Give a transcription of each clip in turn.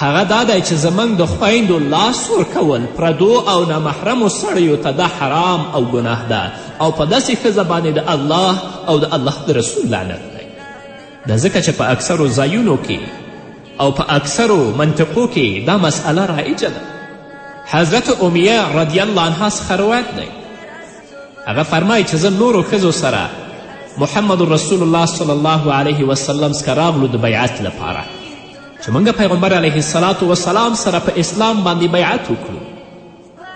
هغه دا دی چې زموږ د خویندو لاس ورکول پردو او نامحرمو سړیو ته دا حرام او ګناه ده او په داسې ښځه باندې د الله او د الله د رسول لعنت دی دا ځکه چې په اکثرو ځایونو کې او په اکثرو منطقو کې دا مسئله رایجه ده حضرت امیه رضی الله عنها څخه روایت دی هغه فرمایي چې زه نورو ښځو سره محمد رسول الله صلی الله علیه وسلم څخه راغلو د بیعت لپاره چې موږ پیغمبر علیه السلام وسلام سره په اسلام باندې بیعت وکړو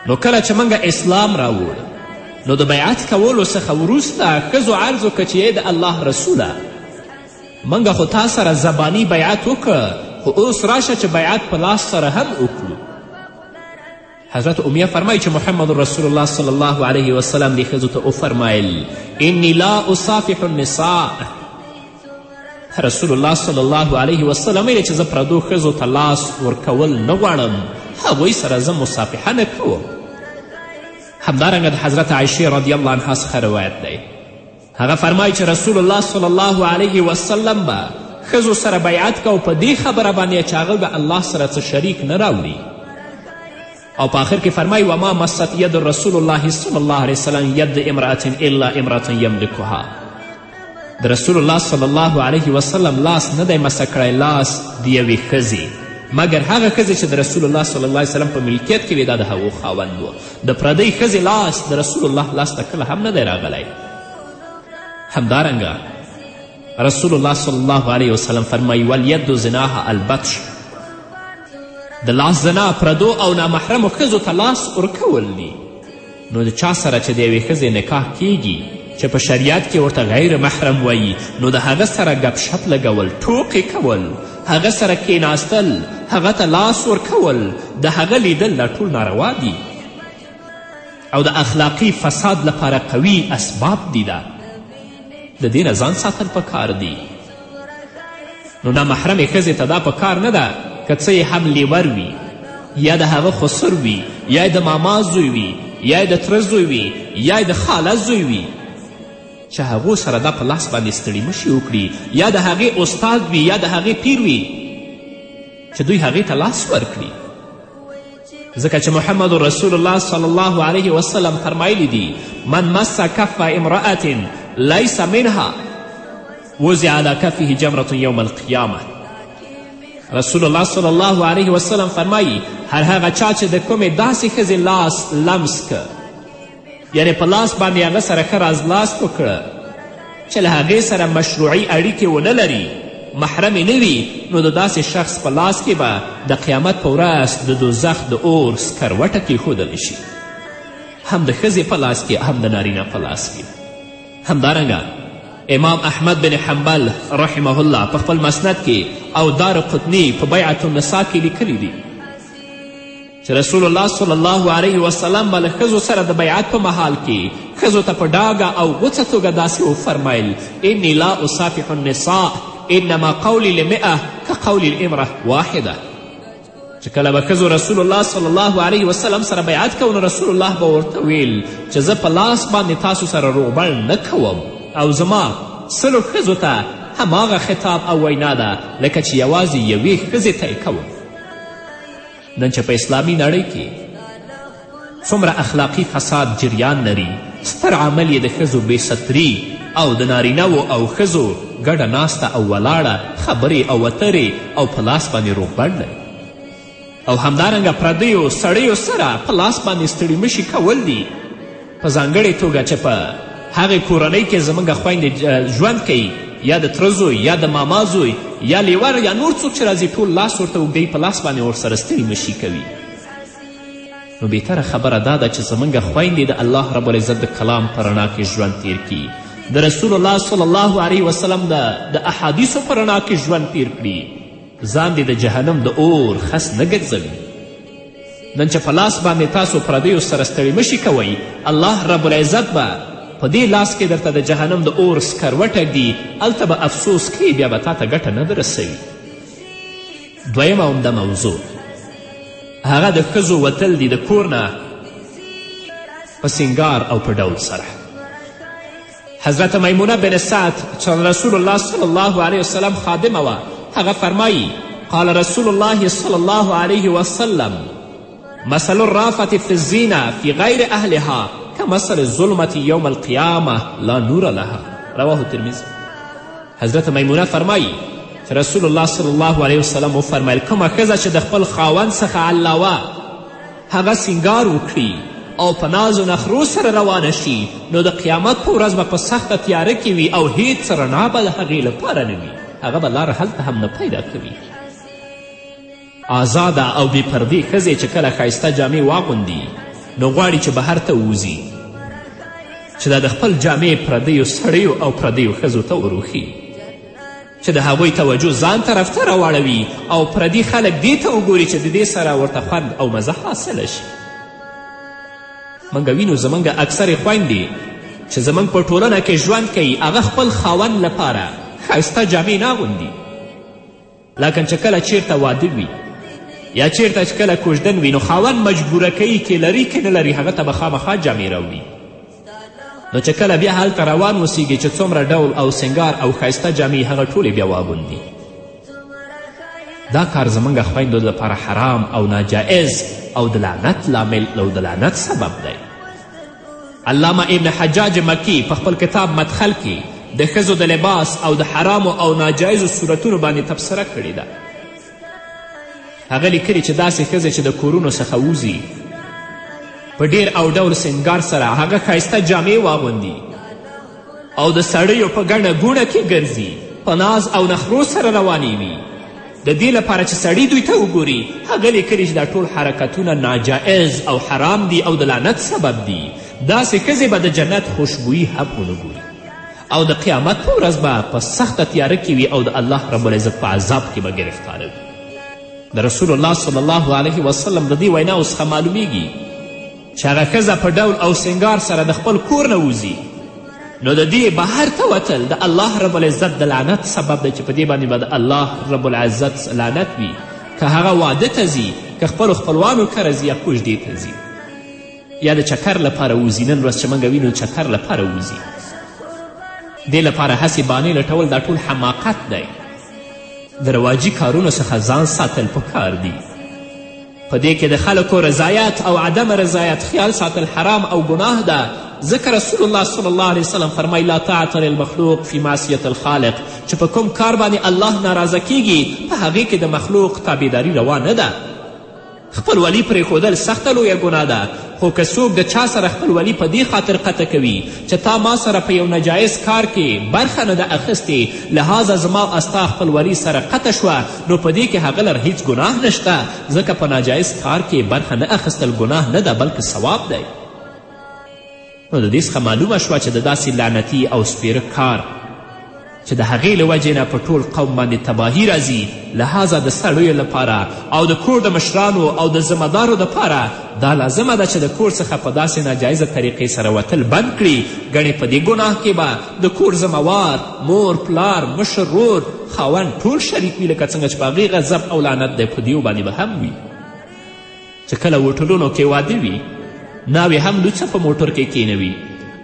نو کله چې موږ اسلام راوړ نو د بیعت کولو څخه وروسته ښځو عرض وکړه چې د الله رسوله موږ خو تا سره زبانی بیعت وکړه خو اوس راشه چې بیعت په لاس سره هم وکړو حضرت امیه فرمایي چې محمد رسول الله صلی الله علیه وسلم دې ښځو ته وفرمایل انی لا اصافح النساء رسول الله صلی الله علیه وسلم ویل چې زه پردو ښځو ته لاس ورکول نه غواړم هغوی سره زه مصافحه نه کوم همدارنګه د حضرت عایشې رضی الله عنها څخه روایت دی هغه فرمایي چې رسول الله صلی الله علیه وسلم به ښځو سره بیعت کو په دې خبره باندې چې هغه به الله سره څه شریک نه راوړي او په آخر کې فرمایي وما مست ید رسول الله صلی الله علیه وسلم ید امرأة الا امرأة یملکها د رسول الله صلی الله علیه وسلم لاس نه دی مسه کړی لاس د یوې ښځې مګر هغه ښځې چې د رسول الله صلی الله علیه وسلم په ملکیت کې وې دا د هغو خاوند و د پردۍ ښځې لاس د رسول الله لاس ته کله هم نه دی راغلی همدارنګه رسول الله صلی الله علیه وسلم فرمایي والید زناها البطش د لاس زنا پردو او نامحرمو ښځو ته لاس ورکول دي نو د چا سره چې د یوې ښځې نکاح کیږي چې په شریعت کې ورته غیر محرم وایي نو د هغه سره ګپ شپ لګول ټوقې کول هغه سره کیناستل هغه ته لاس ورکول د هغه لیدل دا ټول ناروا دي او د اخلاقي فساد لپاره قوي اسباب دي دا د دې نه ځان ساتل پکار دي نو دا محرمې ښځې ته دا پکار نه ده که څه یې هم لیور وي یا د هغه خسر وي یا د ماما زوی وي یا د تره زوی وي یا د خاله زوی وي چې هغو سره دا په لاس باندې ستړي مشي وکړي یا د هغې استاد وي یا د هغې پیر وي چې دوی هغې ته لاس ورکړي ځکه چې محمد رسول الله صلی الله علیه وسلم فرمایلی دي من مس کف امرأة لیس منها وزع على کفه جمرة یوم القیامه رسول الله صلی الله علیه وسلم فرمایی هر هغه چا چې د کومې داسې ښځې لاس لمس که یعنې په لاس باندې هغه سره ښه رازلاس وکړه چې له هغې سره مشروعي اړیکې ونه لري محرمې نه وي نو د داسې شخص په لاس کې به د قیامت په ورځ د دوزخ د اور سکروټه کیښودل شي هم د ښځې په لاس کې هم د نارینه په لاس کې همدارنګه امام احمد بن حنبل رحمه الله په خپل مسند کې او دار قطني په بیعت النسا کې لیکلی دي چې رسول الله صلی الله علیه وسلم به له ښځو سره د بیعت په مهال کې ښځو ته په ډاګه او غوڅه توګه داسې وفرمیل انی لا اصافح النساء انما قولی لمئه که قولی الامره واحده چې کله به ښځو رسول الله صلی الله علیه وسلم سره بیعت کو نو رسول الله به ورته ویل چې زه په لاس باندې تاسو سره روغبړ نه کوم او زما سلو ښځو ته هماغه خطاب او وینا ده لکه چې یوازې یوې ښځې ته یې کوم نن چې په اسلامي نړۍ کې څومره اخلاقي فساد جریان لري ستر عامل یې د ښځو بې ستري او د نارینهو او ښځو ګډه ناسته او ولاړه خبرې او اترې او په لاس باندې روغبړ لري او همدارنګه پردیو سړیو سره په لاس باندې ستړي مشي کول دي په ځانګړې توګه چې په هغې کورنۍ کې زموږ خویندې ژوند کوي یا د تره زوی یا د ماما زوی یا لیور یا نور څوک چې راځي ټول لاس ورته اوږدوي په لاس باندې ورسره ستړي مشي کوي نو بهتره خبره دا ده چې زموږ خویندې د الله رب العزت د کلام په رڼا کې ژوند تیر کړي د رسول الله صلی الله علیه وسلم د د احادیثو په رڼا کې ژوند تیر کړي ځان دې د جهنم د اور خس نه ګرځوي نن چې په لاس باندې تاسو پردیو سره ستړي مشي کوئ الله رب العزت به په دې لاس کې درته د جهنم د اور سکروټه ږدي هلته به افسوس کوي بیا به تا ته ګټه نه درسوي دویمه عمده موضوع هغه د ښځو وتل دي د کور نه په سنګار او په ډول سره حضرت میمونه بن سعد چې رسول الله صلی الله علیه وسلم خادمه وه هغه فرمایی قال رسول الله صلی الله علیه وسلم مثل الرافة في الزینه في غیر اهلها كمثل الظلمة یوم القیامه لا نور لها رواه ترمزی حضرت میمونه فرمایی چې رسول الله صلی الله علیه وسلم وفرمیل کومه ښځه چې د خپل خاوند څخه علاوه هغه سینګار وکړي او په ناز و نخرو سره روانه شي نو د قیامت په ورځ به په سخته تیاره کې وي او هیڅ رڼا به د هغې لپاره نه وي هغه به لاره هلته هم نه پیدا کوي آزاده او بې پردې ښځې چې کله ښایسته جامې واغوندي نو غواړي چې بهر ته ووځي چې دا د خپل جامې پردیو سړیو او پردیو ښځو ته وروښي چې د هغوی توجه ځان طرف ته راواړوي او پردي خلک دې ته وګوري چې د دې سره ورته خوند او مزه حاصله شي موږ وینو زموږ اکثرې خویندې چې زموږ په ټولنه کې ژوند کوي هغه خپل خاوند لپاره ښایسته جامې نه اغوندي لاکن چې کله چیرته واده وي یا چیرته چې کله کوژدن وي نو خاوند مجبوره کوي که لري که نه لري هغه ته به خامخا جامې راوړي نو چې کله بیا هلته روان اوسیږي چې څومره ډول او سنګار او ښایسته جامې هغه ټولې بیا واغوندي دا کار زموږ خویندو لپاره حرام او ناجائز او د لعنت لامل او د لعنت سبب دی علامه ابن حجاج مکی په خپل کتاب مدخل کې د ښځو د لباس او د حرامو او ناجایزو صورتونو باندې تبصره کړې ده هغه لیکلي چې داسې ښځې چې د کورونو څخه وځي په ډیر او ډول سنګار سره هغه ښایسته جامې واغوندي او د سړیو په ګڼه ګوڼه کې ګرځي په ناز او نخرو سره روانې وي د دې لپاره چې سړی دوی ته وګوري هغه لیکلي چې دا ټول حرکتونه ناجائز او حرام دي او د لعنت سبب دي داسې ښځې به د جنت خوشبویي هم ونه ګوري او د قیامت په ورځ به په سخته تیاره کې وي او د الله رب العزت په عذاب کې به ګرفتاره وي د رسول الله صلی الله علیه وسلم د دې ویناو څخه معلومیږي چې هغه ښځه په ډول او سنګار سره د خپل کور نه وځي نو د دې بهر ته وتل د الله رب العزت د لعنت سبب دی چې په دې باندې به د الله رب العزت لعنت وي که هغه واده ته ځي که خپلو خپلوانو کره ځي یا کوژدې ته ځي یا د چکر لپاره وځي نن ورځ چې موږ وینو چکر لپاره وځي دې لپاره هسې بانې لټول دا ټول حماقت دی د رواجي کارونو څخه ځان ساتل پکار دي په دې کې د خلکو رضایت او عدم رضایت خیال ساتل حرام او ګناه ده ځکه رسول الله صلی الله علیه وسلم فرمایي لا طاعت للمخلوق فی معصیت الخالق چې په کوم کار باندې الله ناراضه کیږي په هغې کې د مخلوق تابعداري روا نه ده خپلوالي پرېښودل سخته لویه ګناه ده خو که څوک د چا سره خپلوالي په دې خاطر قطع کوي چې تا ما سره په یو نجایز کار کې برخه نه ده اخیستې لهذا زما او ستا خپلوالي سره قطع شوه نو په دې کې هغه لر هیڅ ګناه نشته ځکه په ناجایز کار کې برخه نه اخیستل ګناه نه ده بلکې ثواب دی نو د دې څخه معلومه شوه چې د داسې لعنتي او سپیره کار چې د هغې له وجې نه په ټول قوم باندې تباهي راځي لهذا د سړیو لپاره او د کور د مشرانو او د ذمهدارو دپاره دا لازمه ده چې د کور څخه په داسې ناجایزه طریقې سره وتل بند کړي ګڼې په دې ګناه کې به د کور ذمهوار مور پلار مشر رور خاوند ټول شریک وي لکه څنګه چې په هغې غضب او لعنت دی په دیو باندې به هم وي چې کله هوټلونو کې واده وي ناوې هم لوڅه په موټر کې کینوي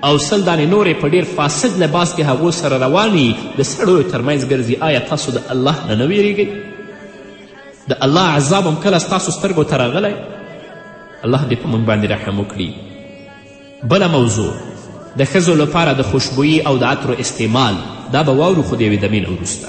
او سل دانې نورې په ډیر فاسد لباس کې هغو سره رواني د سړیو ترمنځ ګرځي آیا تاسو د الله نه نه ویریږئ د الله عذاب هم کله ستاسو سترګو ته راغلی الله دې په موږ باندې رحم وکړي بله موضوع د ښځو لپاره د خوشبویي او د عطرو استعمال دا به واورو خو د یوې دمې نه وروسته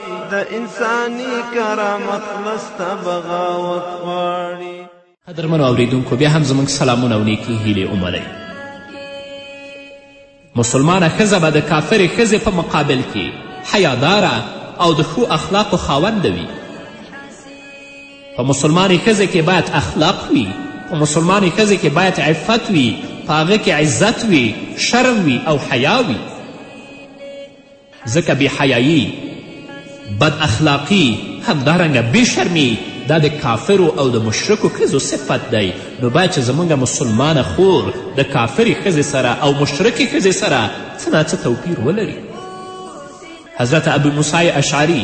د انساني کرامت لسته بغاوت غواړي قدرمنو اوریدونکو بیا هم زموږ سلامونه او نیکې هیلې ومنئ مسلمانه ښځه به د کافرې ښځې په مقابل کې حیاداره او د ښو اخلاقو خاونده وي په مسلمانې ښځې کې باید اخلاق وي په مسلمانې ښځې کې باید عفت وي په هغه کې عزت وي شرم وي او حیا وي ځکه بې حیایي بد اخلاقي همدارنګه بې شرمي دا د کافرو او د مشرکو ښځو صفت دی نو باید چې زموږ مسلمانه خور د کافرې ښځې سره او مشرکې ښځې سره څه ناڅه توپیر ولري حضرت ابو موسی اشعري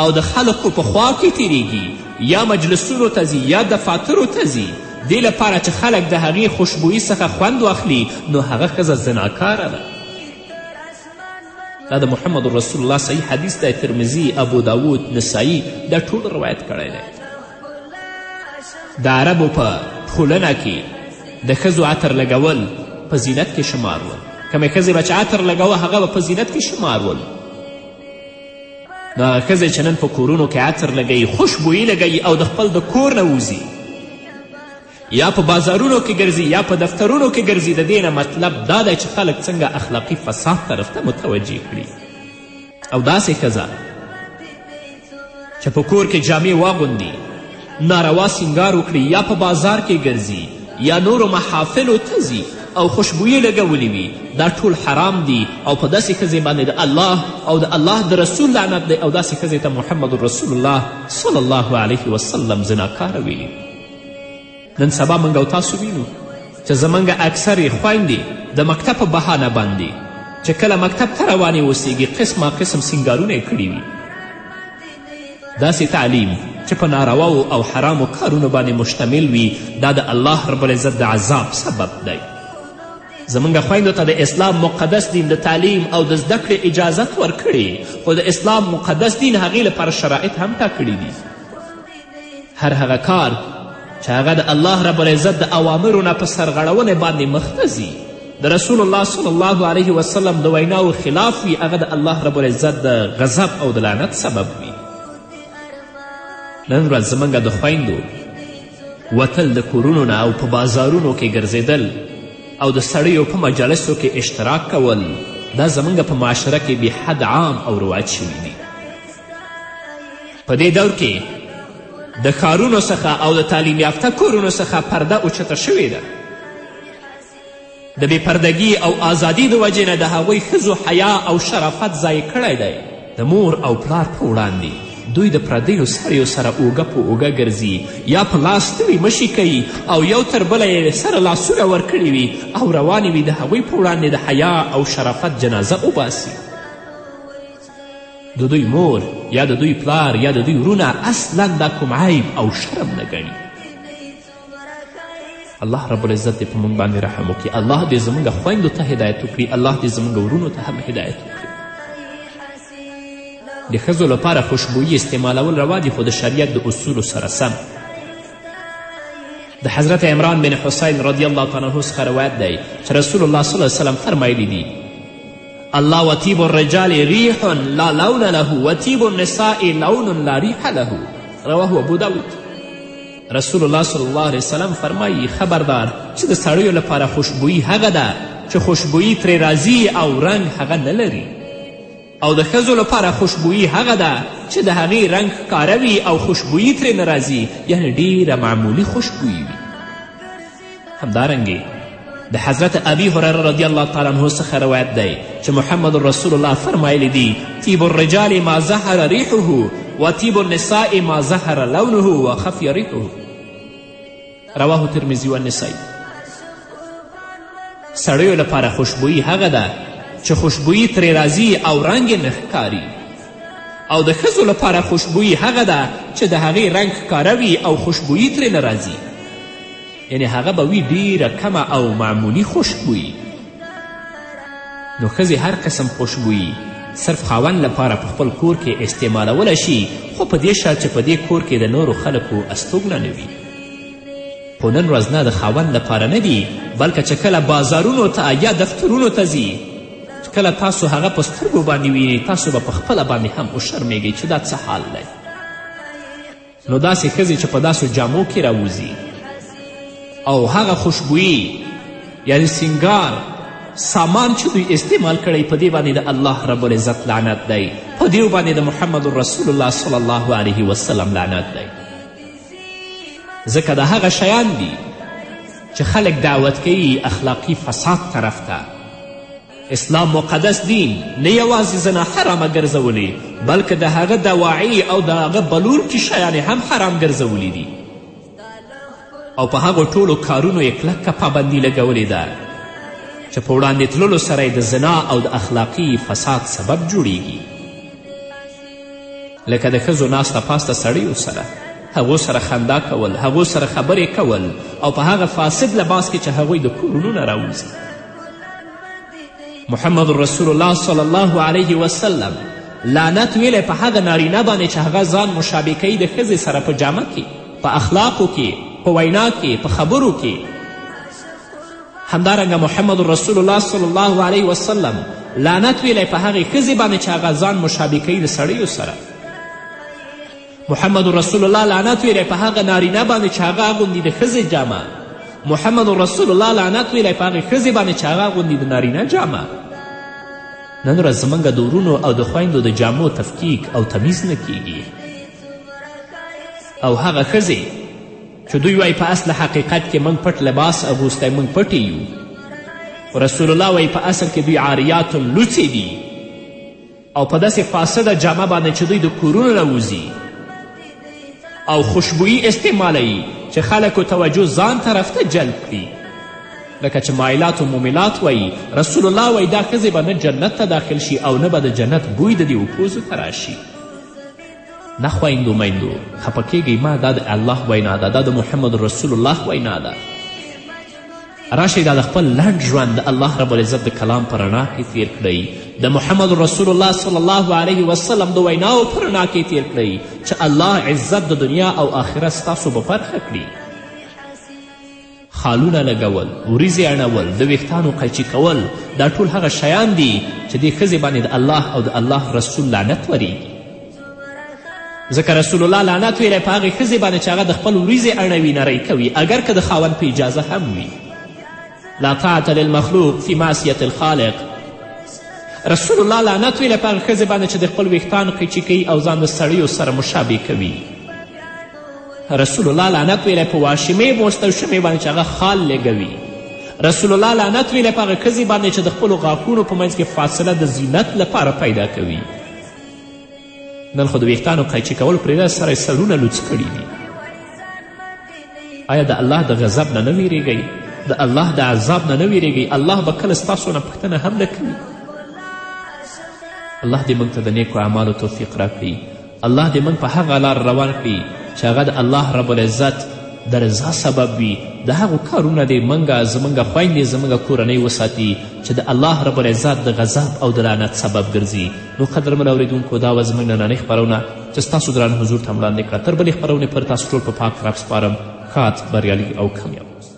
او د خلکو په خوا کې تیریږي یا مجلسونو ته ځي یا دفاترو ته ځي دې لپاره چې خلک د هغې خوشبویي څخه خوند واخلي نو هغه ښځه زناکاره ده دا د محمد رسول الله صحیح حدیث دی ترمزي ابو داود نسایی دا ټول روایت کړی دی د عربو په ټولنه کې د ښځو عطر لګول په زینت کې شمار ول کومې ښځې به چې عطر لګوه هغه به په زینت کې شمار ول دا ښځې چې نن په کورونو کې عطر لګوي خوشبویي لګوي او د خپل د کور نه وځي یا په بازارونو کې ګرځي یا په دفترونو کې ګرځي د دې نه مطلب دا دی چې خلک څنګه اخلاقي فساد طرف ته متوجه کړي او داسې ښځه چې په کور کې جامې واغوندي ناروا سینګار وکړي یا په بازار کې ګرځي یا نورو محافلو ته ځي او خوشبویې لګولې وي دا ټول حرام دي او په داسې ښځې باندې د الله او د الله د رسول لعنت دی او داسې ښځې ته محمد رسول الله صلی الله علیه وسلم زناکاره ویلي نن سبا موږ او تاسو وینو چې زموږ اکثرې خویندې د مکتب په بهانه باندې چې کله مکتب ته روانې اوسیږي قسمه قسم سینګارونه یې کړي وي داسې تعلیم چې په نارواو او حرامو کارونو باندې مشتمل وي دا د الله رب العزت د عذاب سبب دی زمونږ خویندو ته د اسلام مقدس دین د تعلیم او د زده کړې اجازت ورکړي خو د اسلام مقدس دین هغې لپاره شرایط هم ټاکړي دي هر هغه کار چې هغه د الله رب العزت د اوامرو نه په سرغړونې باندې مخته ځي د رسول الله صلی الله علیه وسلم د ویناو خلاف وي هغه د الله رب العزت د غضب او د لعنت سبب وي نن ورځ زموږ د خویندو وتل د کورونو نه او په بازارونو کې ګرځېدل او د سړیو په مجالسو کې اشتراک کول دا زموږ په معاشره کې بې حد عام او رواج شوي دي په دې دور کې د ښارونو څخه او د تعلیم یافته کورونو څخه پرده اوچته شوې ده د بې پردګي او آزادي د وجې نه د هغوی ښځو حیا او شرافت ضایع کړی دی د مور او پلار په وړاندې دوی د پردیو سړیو سره اوږه په اوږه ګرځي یا په لاس نوي مشي کوي او یو تر بله یې سره لاسونه ورکړي وي او روانې وي د هغوی په وړاندې د حیا او شرافت جنازه وباسي د دوی مور یا د دوی پلار یا د دوی ورونه اصلا دا کوم عیب او شرم نه ګڼي الله رب العزت دې په موږ باندې رحم وکړي الله دې زموږ خویندو ته هدایت وکړي الله دې زموږ ورونو ته هم هدایت وکړي د ښځو لپاره خوشبویي استعمالول روا دي خو د شریعت د اصولو سره سم د حضرت عمران بن حسین رضی الله تعالی عنه څخه روایت دی چې رسول الله صلی الله وسلم فرمایلی دي الله وطیب الرجال ریح لا لون له وطیب النساء لون لا ریح له رواه ابو داود رسول الله صلی الله علیه وسلم فرمایي خبردار چې د سړیو لپاره خوشبویي هغه ده چې خوشبویي ترې راځي او رنګ هغه نه لري او د ښځو لپاره خوشبویي هغه ده چې د هغې رنګ ښکاره وي او خوشبویي ترې نه راځي یعنې ډیره معمولي خوشبویي وي همدارنګې د حضرت ابي هرره رضی الله تعالی عنه څخه روایت دی چې محمد رسول الله فرمایلی دی طیب الرجال ما ظهر ریحه و طیب النساء ما ظهر لونه و خفی ریحه رواه ترمزی و نسائی سړیو لپاره خوشبویي هغه ده چې خوشبویي ترې راځي او رنګ یې نه ښکاري او د ښځو لپاره خوشبویي هغه ده چې د هغې رنګ ښکاره وي او خوشبویي ترې نه راځي یعنې هغه به وي ډیره کمه او معمولي خوشبویي نو ښځې هر قسم خوشبویي صرف خاوند لپاره په خپل کور کې استعمالولی شي خو په دې شرط چې په دې کور کې د نورو خلکو استوګنه نه وي خو نن ورځ نه د خاوند لپاره نه دي بلکه چې کله بازارونو ته یا دفترونو ته ځي کله تاسو هغه په سترګو باندې وینئ تاسو به په خپله باندې هم وشرمېږئ چې دا څه حال دی نو داسې ښځې چې په داسو جامو کې راوځي او هغه خوشبویي یعنی سینګار سامان چې دوی استعمال کړی په دې باندې د الله رب العزت لعنت دی په دې باندې د محمد رسول الله صلی الله علیه وسلم لعنت دی ځکه دا هغه شیان دي چې خلک دعوت کوي اخلاقي فساد طرف ته اسلام مقدس دین نه یوازې زنا حرامه ګرځولې بلکې د هغه دواعي او د هغه بلونکي شیان هم حرام ګرځولي دي او په هغو ټولو کارونو یې کلکه پابندي لګولې ده چې په وړاندې تللو سره د زنا او د اخلاقي فساد سبب جوړیږي لکه د ښځو ناسته پاسته سړیو سره هغو سره خندا کول هغو سره خبرې کول او په هغه فاسد لباس کې چې هغوی د کورونو نه راوځي محمد رسول الله صلی الله علیه وسلم لعنت ویلی په هغه نارینه باندې چې هغه ځان مشابه کوي د ښځې سره په جامه کې په اخلاقو کې په وینا کې په خبرو کې همدارنګه محمد رسول الله صلی الله علیه وسلم لعنت ویلی په هغې ښځې باندې چې هغه ځان مشابه کوي له سړیو سره محمد رسول الله لعنت ویلی په هغه نارینه باندې چې هغه اغوندي د ښځې جامه محمد رسول الله لعنت ویلی په هغې ښځې باندې چې هغه اغوندي د نارینه جامه نن ورځ زموږ د ورونو او د خویندو د جامو تفکیک او تمیز نه کیږي او هغه ښځې چې دوی وایي په اصل حقیقت کې موږ پټ لباس اغوستی موږ پټې یو خو رسول الله وایي په اصل کې دوی عاریات لوڅې دي او په داسې فاسده جامه باندې چې دوی د کورونو نه وځي او خوشبویي استعمالوي چې خلکو توجه ځان طرف ته جلب کړي لکه چې مایلات و ممیلات وایي رسول الله وایي دا ښځې به نه جنت ته داخل شي او نه به د جنت بوی د دې اوپوزو ته راشي نه خویندو میندو خفه کیږئ ما دا د الله وینا ده دا د محمد رسول الله وینا ده راشئ دا د خپل لنډ ژوند د الله رب العزت د کلام په رڼا کې تیر کړئ د محمد رسول الله صلی الله علیه وسلم د ویناو په رڼا کې تیر کړئ چې الله عزت د دنیا او آخرت ستاسو به برخه کړي خالونه لګول وریځې اړول د ویښتانو قیچي کول دا ټول هغه شیان دي چې دې ښځې باندې د الله او د الله رسول لعنت وریږي ځکه رسول الله لعنت ویلی په هغې ښځې باندې چې هغه د خپل وریځې اړوي نری کوي اگر که د خاون په اجازه هم وي لا طاعت للمخلوق فی معصیت الخالق رسول الله لعنت ویلی په هغه ښځې باندې چې د خپل ویښتان قیچي کوي او ځان د سړیو سره مشابه کوي رسول الله لعنت ویلی په واشمې بوستل شمې باندې چې هغه خال لګوي رسول الله لعنت ویلی په هغه ښځې باندې چې د خپلو غاښونو په منځ کې فاصله د زینت لپاره پیدا کوي نن خو د ویښتانو قیچي کول پرېږده سره سرونه لوڅ کړي دي آیا د الله د غضب نه نه ویرېږئ د الله د عذاب نه نه ویرېږئ الله به کله ستاسو نه پوښتنه هم نه کوي الله دې موږ ته د نیکو اعمالو توفیق راکړي الله دې موږ په هغه لار روان کړي چې هغه د الله رب العزت د رضا سبب وي د هغو کارونه دې موږ زموږ خویندې زموږ کورنۍ وساتي چې د الله رب العزت د غضب او د لعنت سبب ګرځي نو قدرمن اورېدونکو دا وه زموږ نننۍ خپرونه چې ستاسو دران حضور ته وړاندې کړه تر بلې خپرونې پر تاسو ټول په پاک رب سپارم ښاد بریالي او کامیاب